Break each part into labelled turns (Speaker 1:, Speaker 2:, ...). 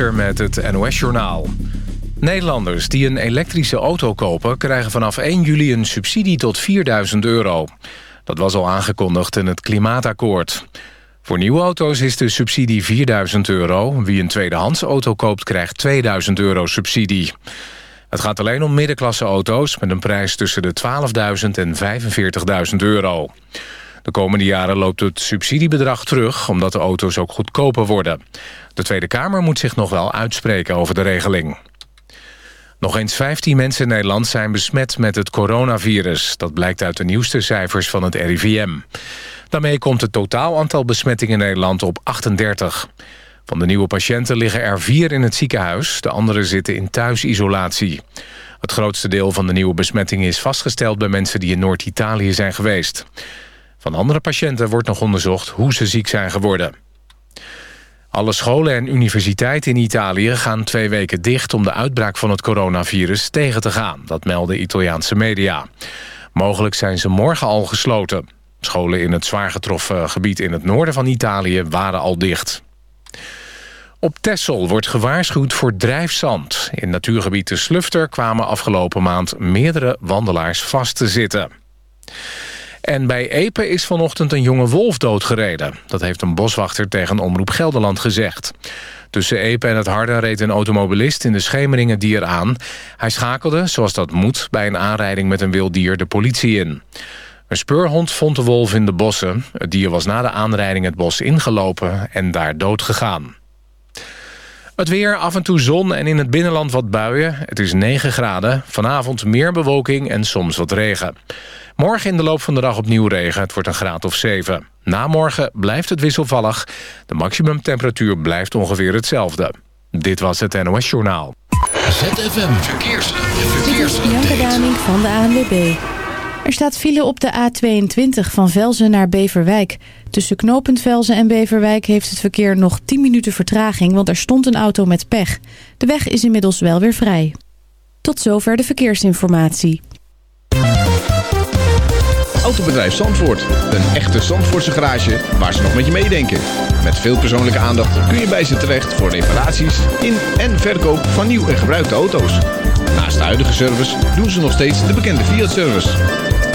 Speaker 1: Met het NOS-journaal. Nederlanders die een elektrische auto kopen... krijgen vanaf 1 juli een subsidie tot 4000 euro. Dat was al aangekondigd in het Klimaatakkoord. Voor nieuwe auto's is de subsidie 4000 euro. Wie een tweedehands auto koopt krijgt 2000 euro subsidie. Het gaat alleen om middenklasse auto's... met een prijs tussen de 12.000 en 45.000 euro. De komende jaren loopt het subsidiebedrag terug... omdat de auto's ook goedkoper worden. De Tweede Kamer moet zich nog wel uitspreken over de regeling. Nog eens 15 mensen in Nederland zijn besmet met het coronavirus. Dat blijkt uit de nieuwste cijfers van het RIVM. Daarmee komt het totaal aantal besmettingen in Nederland op 38. Van de nieuwe patiënten liggen er vier in het ziekenhuis. De anderen zitten in thuisisolatie. Het grootste deel van de nieuwe besmettingen is vastgesteld... bij mensen die in Noord-Italië zijn geweest. Van andere patiënten wordt nog onderzocht hoe ze ziek zijn geworden. Alle scholen en universiteiten in Italië gaan twee weken dicht... om de uitbraak van het coronavirus tegen te gaan. Dat melden Italiaanse media. Mogelijk zijn ze morgen al gesloten. Scholen in het zwaar getroffen gebied in het noorden van Italië waren al dicht. Op Texel wordt gewaarschuwd voor drijfzand. In natuurgebied de Slufter kwamen afgelopen maand meerdere wandelaars vast te zitten. En bij Epe is vanochtend een jonge wolf doodgereden. Dat heeft een boswachter tegen Omroep Gelderland gezegd. Tussen Epe en het Harde reed een automobilist in de schemeringen dier aan. Hij schakelde, zoals dat moet, bij een aanrijding met een wild dier de politie in. Een speurhond vond de wolf in de bossen. Het dier was na de aanrijding het bos ingelopen en daar dood gegaan. Het weer, af en toe zon en in het binnenland wat buien. Het is 9 graden. Vanavond meer bewolking en soms wat regen. Morgen in de loop van de dag opnieuw regen. Het wordt een graad of 7. Na morgen blijft het wisselvallig. De maximumtemperatuur blijft ongeveer hetzelfde. Dit was het NOS Journaal.
Speaker 2: ZFM Verkeers. Verkeers.
Speaker 3: Janke Daming van de ANWB. Er staat file op de A22 van Velzen naar Beverwijk. Tussen knooppunt en Beverwijk heeft het verkeer nog 10 minuten vertraging... want er stond een auto met pech. De weg is inmiddels wel weer vrij. Tot zover de verkeersinformatie.
Speaker 4: Autobedrijf Zandvoort. Een echte Zandvoortse garage waar ze nog met je meedenken. Met veel persoonlijke aandacht kun je bij ze terecht voor reparaties in en verkoop van nieuw en gebruikte auto's. Naast de huidige service doen ze nog steeds de bekende Fiat-service.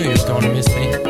Speaker 5: knew you was gonna miss me.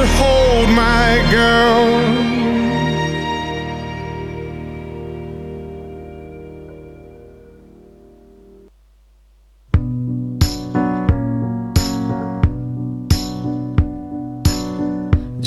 Speaker 6: To hold my girl.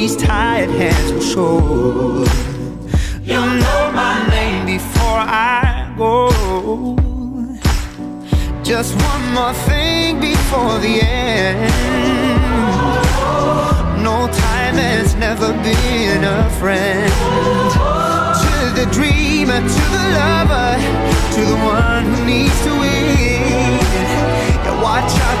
Speaker 7: these tired hands will show. You'll know my name before I go. Just one more thing before the end. No time has never been a friend. To the dreamer, to the lover, to the one who needs to win. Watch out,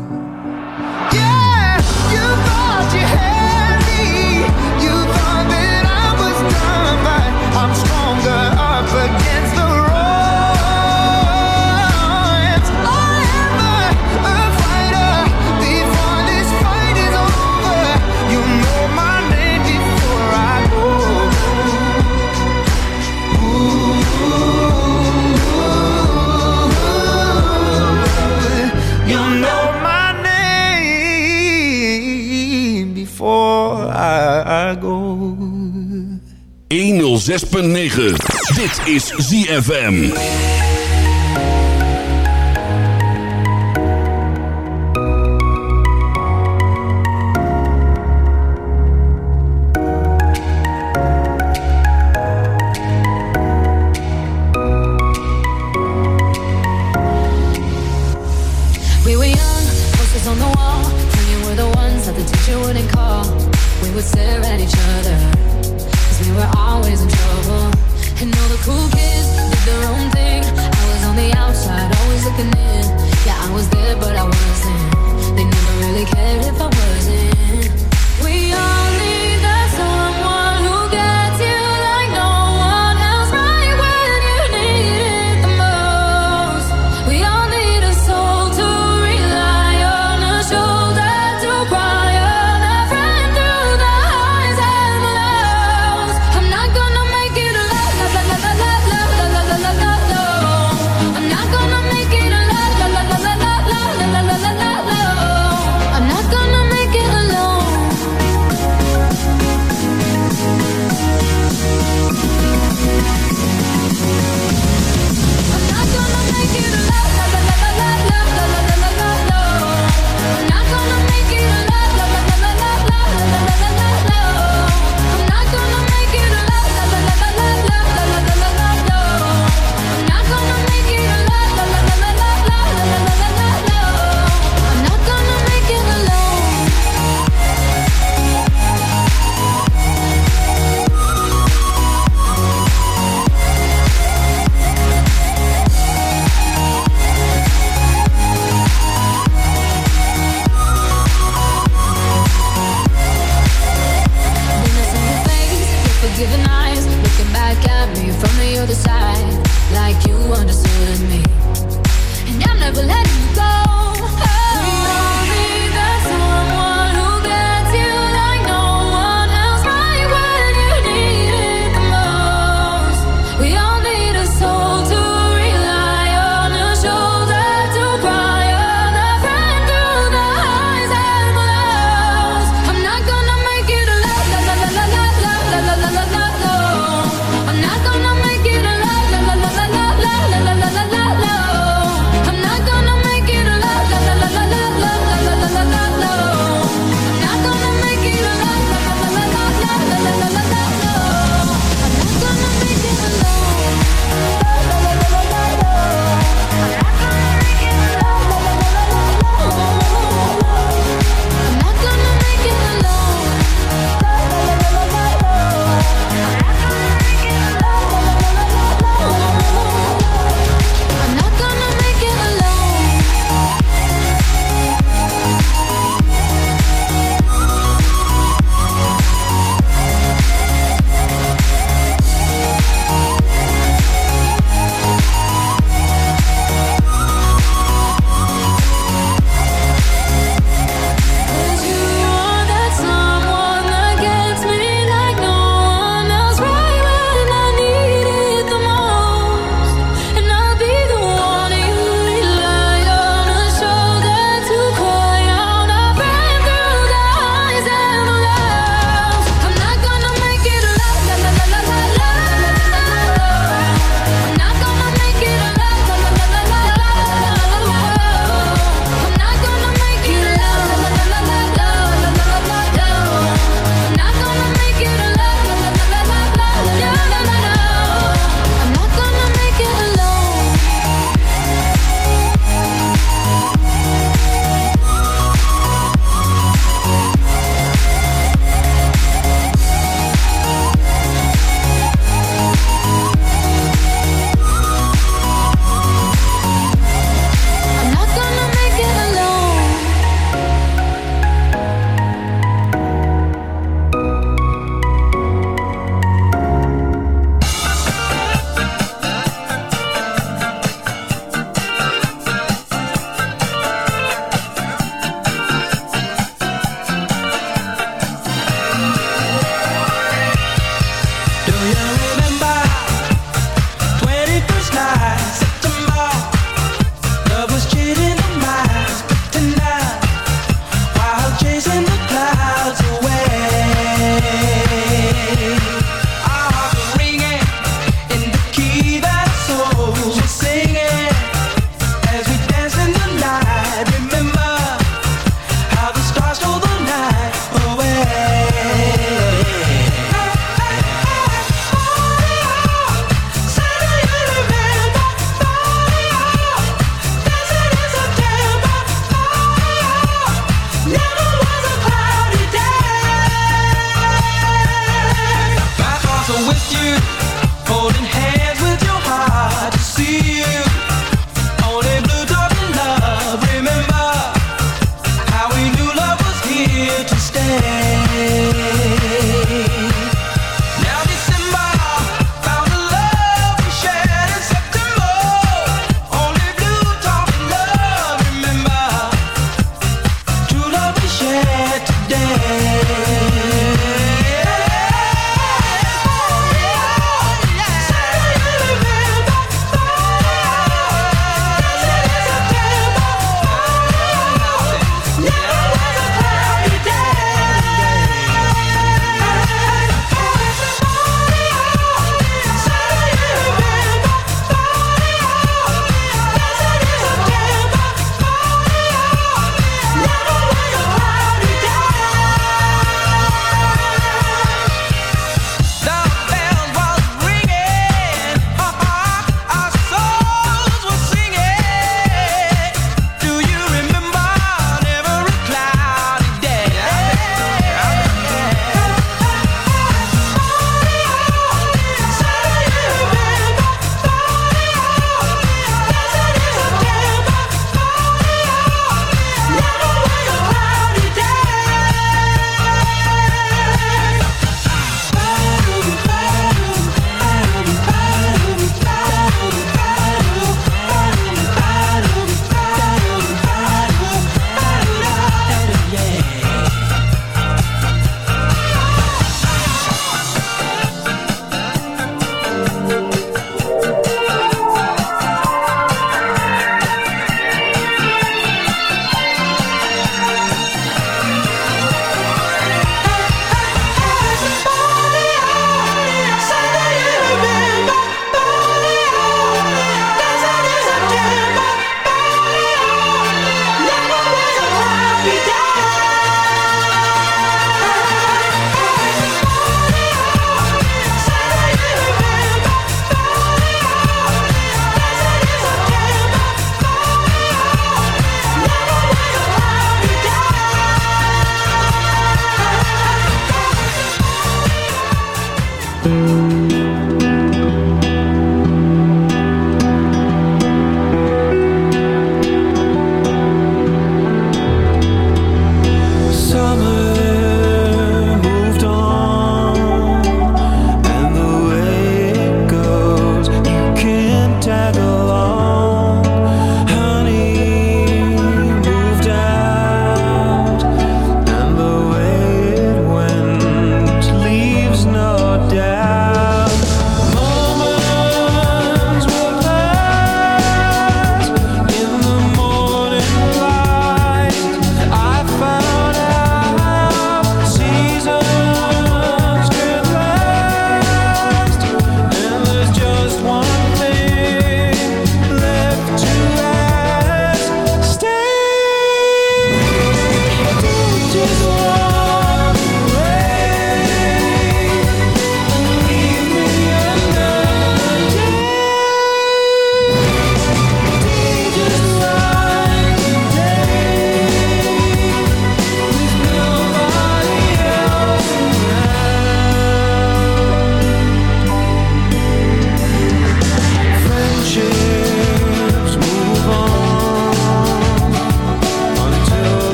Speaker 2: 106.9. Dit is ZFM.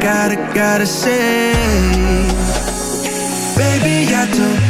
Speaker 8: gotta, gotta say. Baby, I do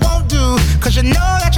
Speaker 8: Won't
Speaker 9: do. Cause you know that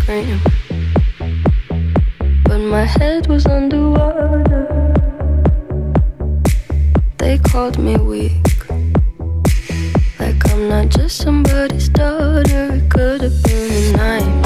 Speaker 10: scream, but my head was underwater. They called me weak, like I'm not just somebody's daughter. It could have been a nightmare,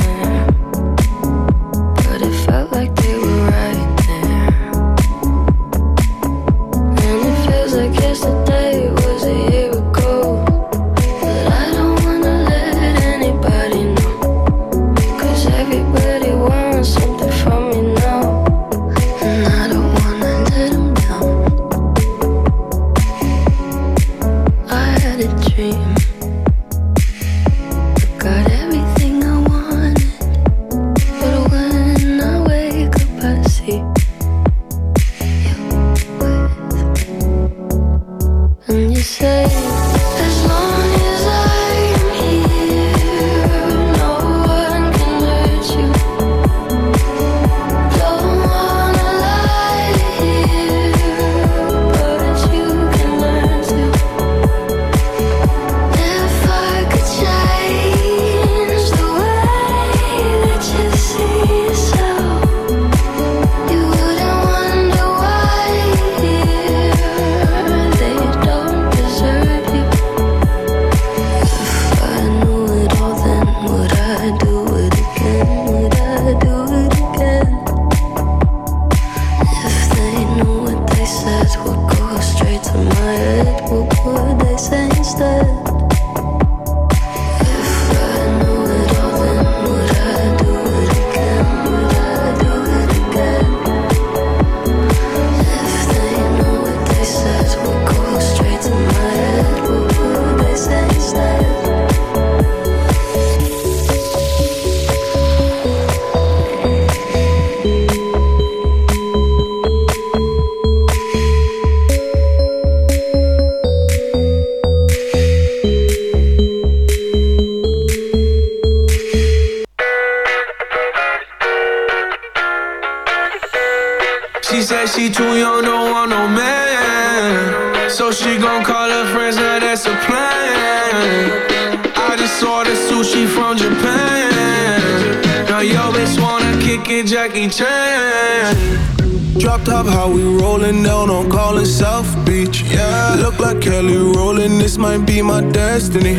Speaker 8: Kelly rollin', this might be my destiny.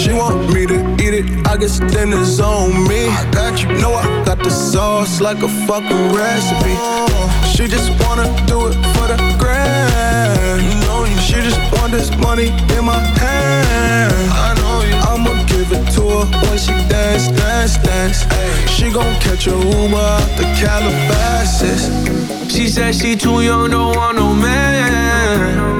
Speaker 8: She want me to eat it, I guess it's on me. I got you, know I got the sauce like a fucking recipe. She just wanna do it for the grand. She just want this money in my hand. I know you. I'ma give it to her when she dance, dance, dance. Ay, she gon' catch a Uber out the Calabasas.
Speaker 6: She said she too young, don't want no man.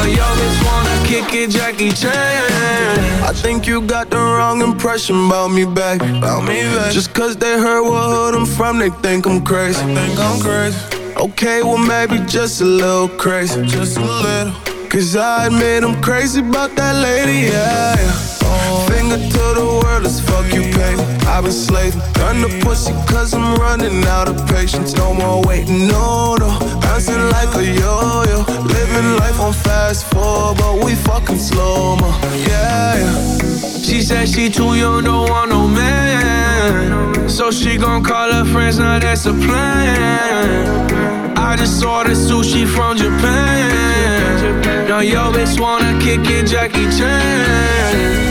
Speaker 6: Now yo bitch wanna kick it, Jackie Chan.
Speaker 8: I think you got the wrong impression about me back. About me back. Just cause they heard what hood I'm from, they think I'm crazy. Think I'm crazy. Okay, well maybe just a little crazy. Just a little. Cause I admit I'm crazy about that lady, yeah. Finger to the world, let's fuck you, baby. I've been slaving. Done the pussy cause I'm running out of patience. No more waiting, no, no. Bouncing like a yo-yo. Living life on fast forward, but we fucking slow-mo. Yeah, yeah.
Speaker 6: She said she too young, don't want no man. So she gon' call her friends, now that's a plan. I just ordered sushi from Japan. Now yo bitch wanna kick it, Jackie Chan.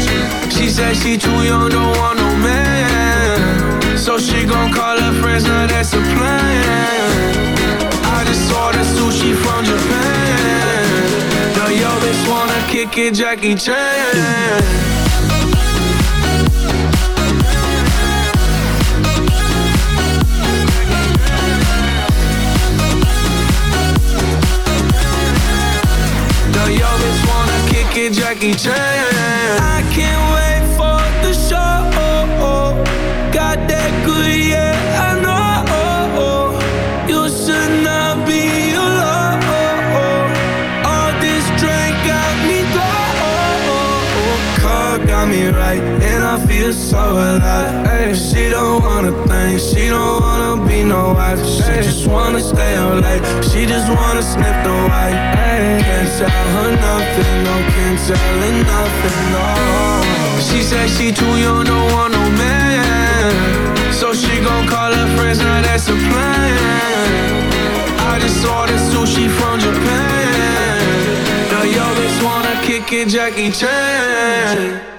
Speaker 6: She said she too young, don't want no man. So she gon' call her friends, now that's a plan. I just ordered sushi from Japan. Now yo bitch wanna kick it, Jackie Chan. Jackie Chan. I can't wait tell her nothing, no, wife. She just wanna stay alive. She just wanna sniff the wife. can't tell her nothing, no. She said she too young, don't want no man. So she gon' call her friends, now that's a plan. I just ordered sushi from Japan. Now yo bitch wanna kick it, Jackie Chan.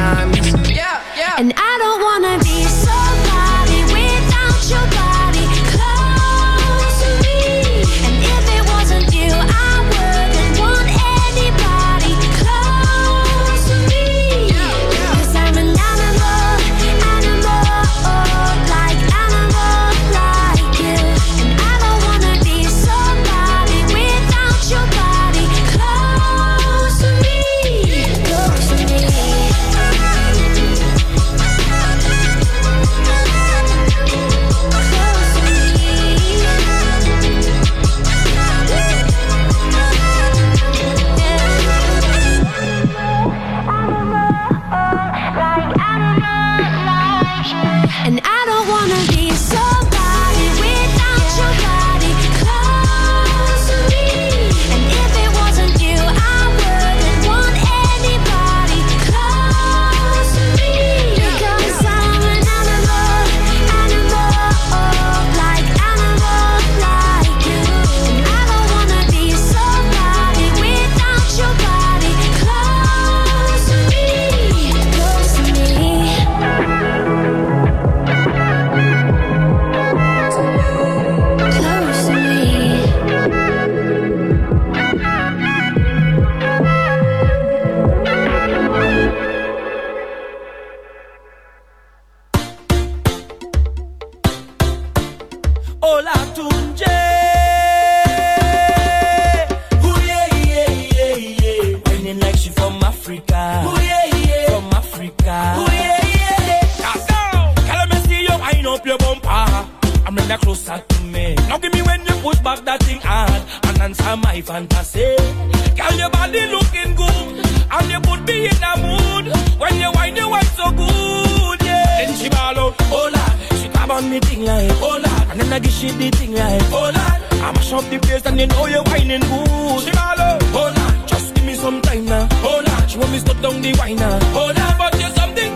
Speaker 11: Oh lord. And then I give she the thing like, oh lord. I mash up the place and you know you're whining good. She out, oh lord. Just give me some time now, oh lord. She want me stop down the wine now, oh lord. But you something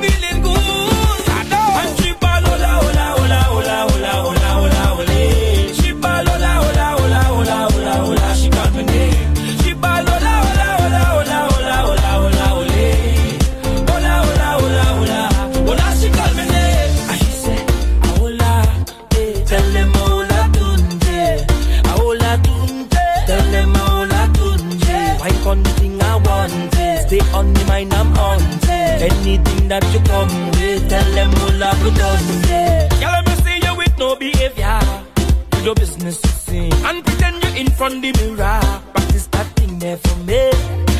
Speaker 11: Anything that you come with, tell them hola we done. Girl, let me see you with no behavior. Do your business you see, and pretend you're in front the mirror. Practice that thing there for me.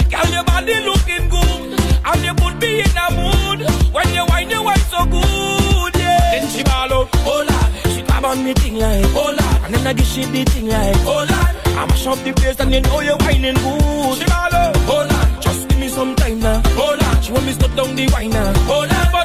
Speaker 11: Girl, your body looking good, and you put me in a mood. When you wine, you wine so good, yeah. Then she ball out, oh lord. She grab on me thing like, oh lord. And then I give she the thing like, oh lord. I mash up the place and you know you're whining good. She ball out, oh lord watch women not down the wine now. Hold on,